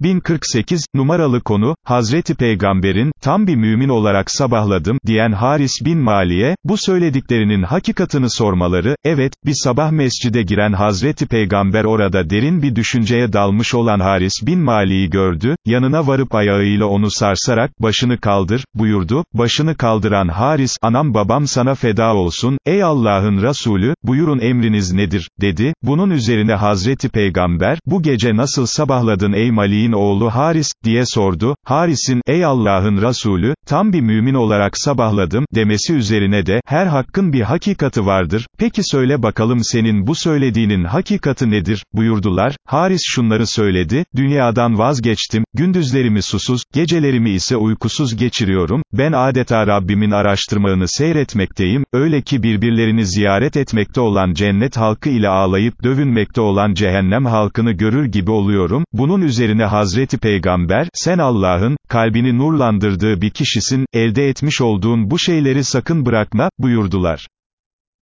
1048, numaralı konu, Hazreti Peygamber'in, tam bir mümin olarak sabahladım, diyen Haris bin Mali'ye, bu söylediklerinin hakikatını sormaları, evet, bir sabah mescide giren Hazreti Peygamber orada derin bir düşünceye dalmış olan Haris bin Mali'yi gördü, yanına varıp ayağıyla onu sarsarak, başını kaldır, buyurdu, başını kaldıran Haris, anam babam sana feda olsun, ey Allah'ın Resulü, buyurun emriniz nedir, dedi, bunun üzerine Hazreti Peygamber, bu gece nasıl sabahladın ey Mali'nin Mali'nin oğlu Haris, diye sordu, Haris'in, ey Allah'ın Resulü, tam bir mümin olarak sabahladım, demesi üzerine de, her hakkın bir hakikati vardır, peki söyle bakalım senin bu söylediğinin hakikati nedir, buyurdular, Haris şunları söyledi, dünyadan vazgeçtim, gündüzlerimi susuz, gecelerimi ise uykusuz geçiriyorum, ben adeta Rabbimin araştırmağını seyretmekteyim, öyle ki birbirlerini ziyaret etmekte olan cennet halkı ile ağlayıp dövünmekte olan cehennem halkını görür gibi oluyorum, bunun üzerine Hazreti Peygamber, sen Allah'ın, kalbini nurlandırdığı bir kişisin, elde etmiş olduğun bu şeyleri sakın bırakma, buyurdular.